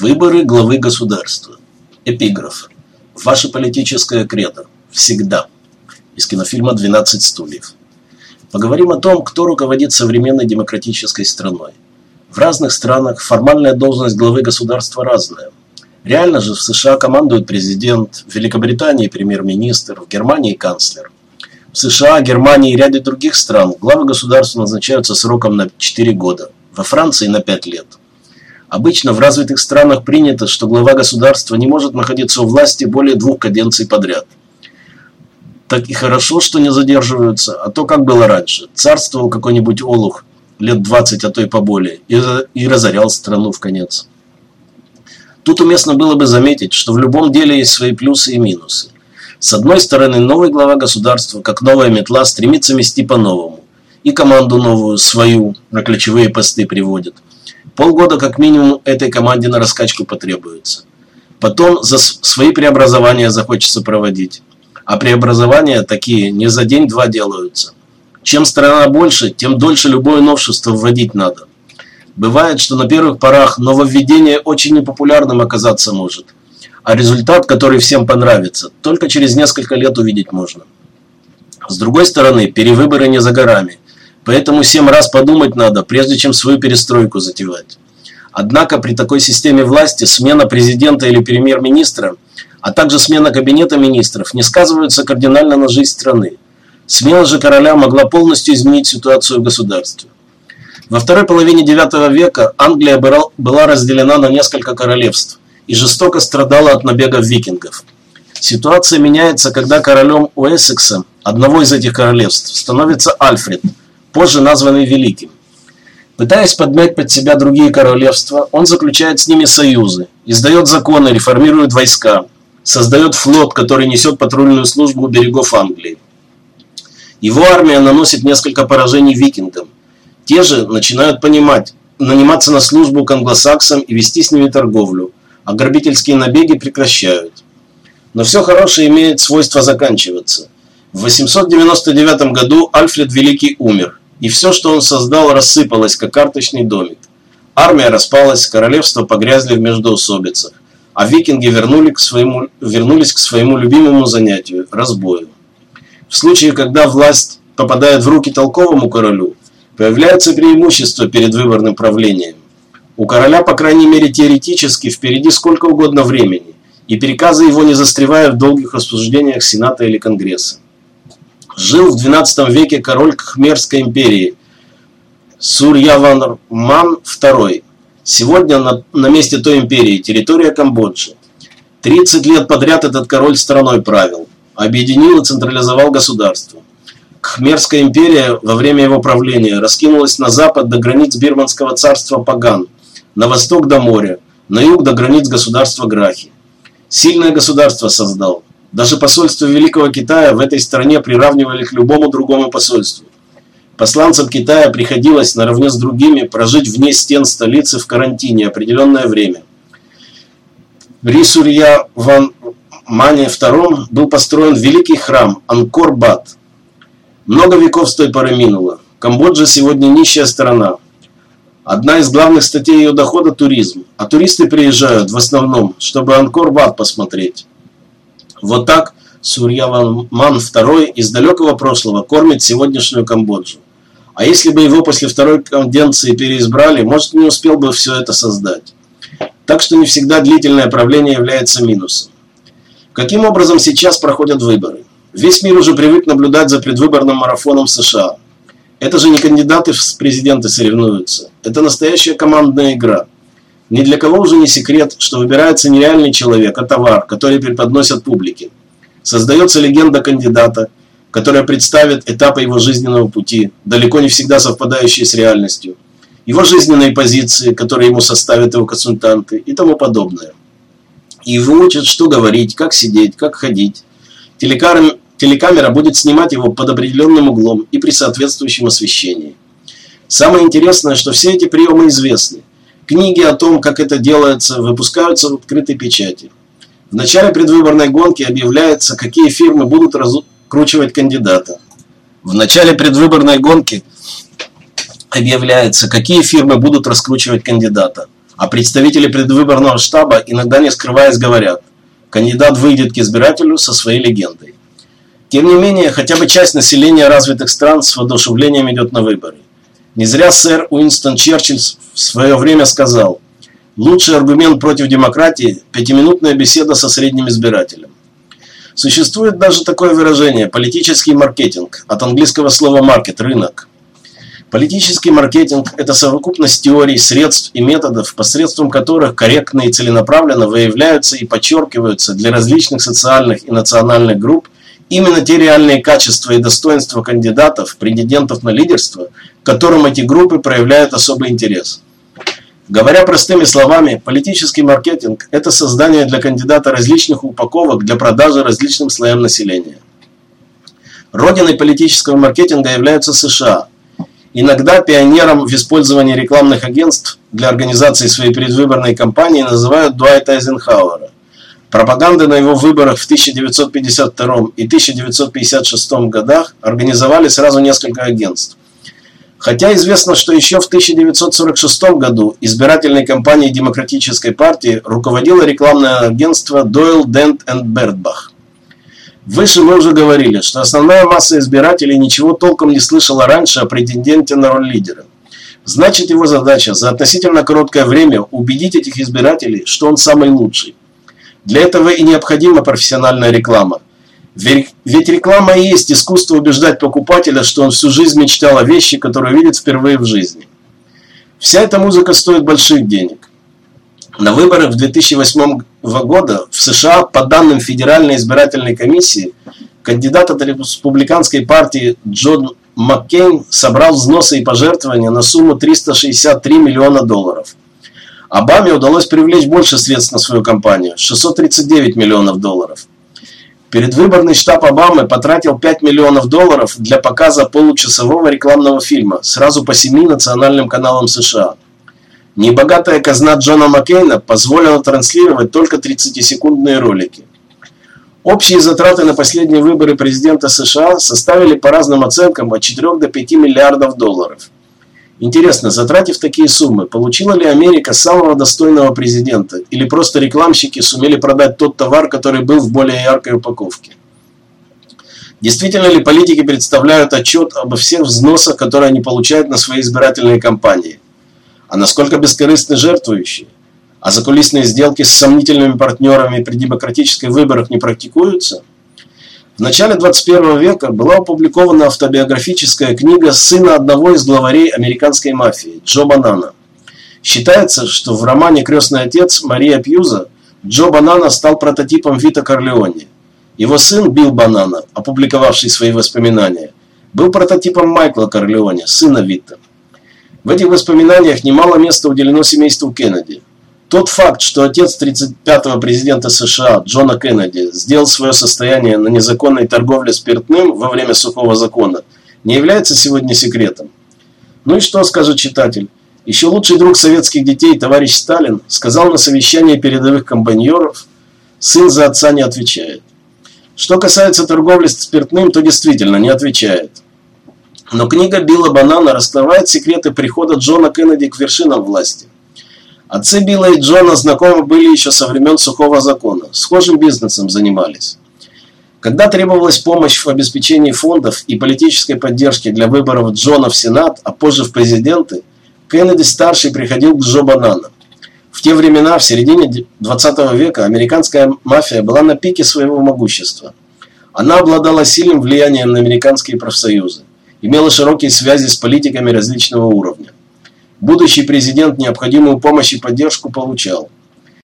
Выборы главы государства. Эпиграф. Ваше политическое кредо. Всегда. Из кинофильма «12 стульев». Поговорим о том, кто руководит современной демократической страной. В разных странах формальная должность главы государства разная. Реально же в США командует президент, в Великобритании премьер-министр, в Германии канцлер. В США, Германии и ряде других стран главы государства назначаются сроком на 4 года, во Франции на 5 лет. Обычно в развитых странах принято, что глава государства не может находиться у власти более двух каденций подряд. Так и хорошо, что не задерживаются, а то как было раньше. Царствовал какой-нибудь олух лет 20, а то и поболее, и, и разорял страну в конец. Тут уместно было бы заметить, что в любом деле есть свои плюсы и минусы. С одной стороны, новый глава государства, как новая метла, стремится мести по-новому. И команду новую, свою, на ключевые посты приводит – Полгода как минимум этой команде на раскачку потребуется. Потом за свои преобразования захочется проводить. А преобразования такие не за день-два делаются. Чем страна больше, тем дольше любое новшество вводить надо. Бывает, что на первых порах нововведение очень непопулярным оказаться может. А результат, который всем понравится, только через несколько лет увидеть можно. С другой стороны, перевыборы не за горами – Поэтому семь раз подумать надо, прежде чем свою перестройку затевать. Однако при такой системе власти смена президента или премьер-министра, а также смена кабинета министров не сказываются кардинально на жизнь страны. Смена же короля могла полностью изменить ситуацию в государстве. Во второй половине IX века Англия была разделена на несколько королевств и жестоко страдала от набегов викингов. Ситуация меняется, когда королем Уэссекса, одного из этих королевств, становится Альфред – позже названный Великим. Пытаясь подмять под себя другие королевства, он заключает с ними союзы, издает законы, реформирует войска, создает флот, который несет патрульную службу у берегов Англии. Его армия наносит несколько поражений викингам. Те же начинают понимать, наниматься на службу к англосаксам и вести с ними торговлю, а грабительские набеги прекращают. Но все хорошее имеет свойство заканчиваться. В 899 году Альфред Великий умер, и все, что он создал, рассыпалось, как карточный домик. Армия распалась, королевства погрязли в междоусобицах, а викинги вернули к своему, вернулись к своему любимому занятию – разбою. В случае, когда власть попадает в руки толковому королю, появляется преимущество перед выборным правлением. У короля, по крайней мере теоретически, впереди сколько угодно времени, и приказы его не застревают в долгих рассуждениях Сената или Конгресса жил в XII веке король Кхмерской империи Сурьяванман II. Сегодня на, на месте той империи территория Камбоджи. 30 лет подряд этот король страной правил, объединил и централизовал государство. Кхмерская империя во время его правления раскинулась на запад до границ Бирманского царства Паган, на восток до моря, на юг до границ государства Грахи. Сильное государство создал, даже посольство Великого Китая в этой стране приравнивали к любому другому посольству. Посланцам Китая приходилось наравне с другими прожить вне стен столицы в карантине определенное время. В Рисурья Ван Мане II был построен великий храм Анкор-Бат. Много веков с той поры минуло. Камбоджа сегодня нищая страна. Одна из главных статей ее дохода – туризм. А туристы приезжают в основном, чтобы Анкор-Бат посмотреть. Вот так Сурьяван II из далекого прошлого кормит сегодняшнюю Камбоджу. А если бы его после второй конденции переизбрали, может не успел бы все это создать. Так что не всегда длительное правление является минусом. Каким образом сейчас проходят выборы? Весь мир уже привык наблюдать за предвыборным марафоном США. Это же не кандидаты в президенты соревнуются. Это настоящая командная игра – ни для кого уже не секрет, что выбирается не реальный человек, а товар, который преподносят публике. Создается легенда кандидата, которая представит этапы его жизненного пути, далеко не всегда совпадающие с реальностью, его жизненные позиции, которые ему составят его консультанты и тому подобное. И его учат, что говорить, как сидеть, как ходить. Телекамера, телекамера будет снимать его под определенным углом и при соответствующем освещении. Самое интересное, что все эти приемы известны. Книги о том, как это делается, выпускаются в открытой печати. В начале предвыборной гонки объявляется, какие фирмы будут раскручивать кандидата. В начале предвыборной гонки объявляется, какие фирмы будут раскручивать кандидата. А представители предвыборного штаба, иногда не скрываясь, говорят, кандидат выйдет к избирателю со своей легендой. Тем не менее, хотя бы часть населения развитых стран с воодушевлением идет на выборы. Не зря сэр Уинстон Черчилль в свое время сказал, лучший аргумент против демократии – пятиминутная беседа со средним избирателем. Существует даже такое выражение – политический маркетинг, от английского слова «маркет» – рынок. Политический маркетинг – это совокупность теорий, средств и методов, посредством которых корректно и целенаправленно выявляются и подчеркиваются для различных социальных и национальных групп именно те реальные качества и достоинства кандидатов, претендентов на лидерство, к которым эти группы проявляют особый интерес. Говоря простыми словами, политический маркетинг – это создание для кандидата различных упаковок для продажи различным слоям населения. Родиной политического маркетинга являются США – Иногда пионером в использовании рекламных агентств для организации своей предвыборной кампании называют Дуайта Эйзенхауэра. Пропаганды на его выборах в 1952 и 1956 годах организовали сразу несколько агентств. Хотя известно, что еще в 1946 году избирательной кампанией Демократической партии руководило рекламное агентство Doyle, Dent and Berdbach. Выше мы уже говорили, что основная масса избирателей ничего толком не слышала раньше о претенденте на роль лидера. Значит, его задача за относительно короткое время убедить этих избирателей, что он самый лучший. Для этого и необходима профессиональная реклама. Ведь реклама есть искусство убеждать покупателя, что он всю жизнь мечтал о вещи, которые видит впервые в жизни. Вся эта музыка стоит больших денег. На выборах 2008 года в США, по данным Федеральной избирательной комиссии, кандидат от республиканской партии Джон Маккейн собрал взносы и пожертвования на сумму 363 миллиона долларов. Обаме удалось привлечь больше средств на свою кампанию – 639 миллионов долларов. Предвыборный штаб Обамы потратил 5 миллионов долларов для показа получасового рекламного фильма сразу по семи национальным каналам США – Небогатая казна Джона Маккейна позволила транслировать только 30-секундные ролики. Общие затраты на последние выборы президента США составили по разным оценкам от 4 до 5 миллиардов долларов. Интересно, затратив такие суммы, получила ли Америка самого достойного президента, или просто рекламщики сумели продать тот товар, который был в более яркой упаковке? Действительно ли политики представляют отчет обо всех взносах, которые они получают на свои избирательные кампании? а насколько бескорыстны жертвующие, а закулисные сделки с сомнительными партнерами при демократических выборах не практикуются. В начале 21 века была опубликована автобиографическая книга сына одного из главарей американской мафии, Джо Банана. Считается, что в романе «Крестный отец» Мария Пьюза Джо Банана стал прототипом Вита Корлеоне. Его сын Билл Банана, опубликовавший свои воспоминания, был прототипом Майкла Корлеоне, сына Вита. В этих воспоминаниях немало места уделено семейству Кеннеди. Тот факт, что отец 35-го президента США Джона Кеннеди сделал свое состояние на незаконной торговле спиртным во время сухого закона, не является сегодня секретом. Ну и что, скажет читатель? Еще лучший друг советских детей, товарищ Сталин, сказал на совещании передовых компаньеров, сын за отца не отвечает. Что касается торговли спиртным, то действительно не отвечает. Но книга Билла Банана раскрывает секреты прихода Джона Кеннеди к вершинам власти. Отцы Билла и Джона знакомы были еще со времен сухого закона, схожим бизнесом занимались. Когда требовалась помощь в обеспечении фондов и политической поддержки для выборов Джона в Сенат, а позже в президенты, Кеннеди-старший приходил к Джо Банана. В те времена, в середине 20 века, американская мафия была на пике своего могущества. Она обладала сильным влиянием на американские профсоюзы имела широкие связи с политиками различного уровня. Будущий президент необходимую помощь и поддержку получал.